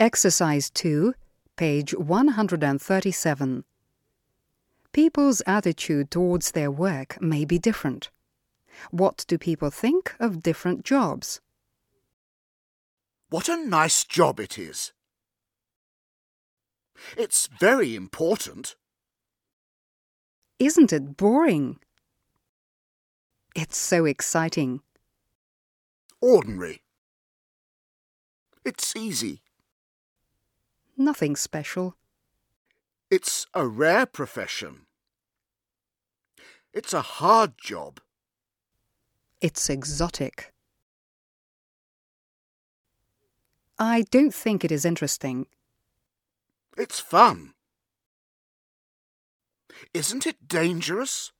Exercise 2, page 137. People's attitude towards their work may be different. What do people think of different jobs? What a nice job it is. It's very important. Isn't it boring? It's so exciting. Ordinary. It's easy. Nothing special. It's a rare profession. It's a hard job. It's exotic. I don't think it is interesting. It's fun. Isn't it dangerous?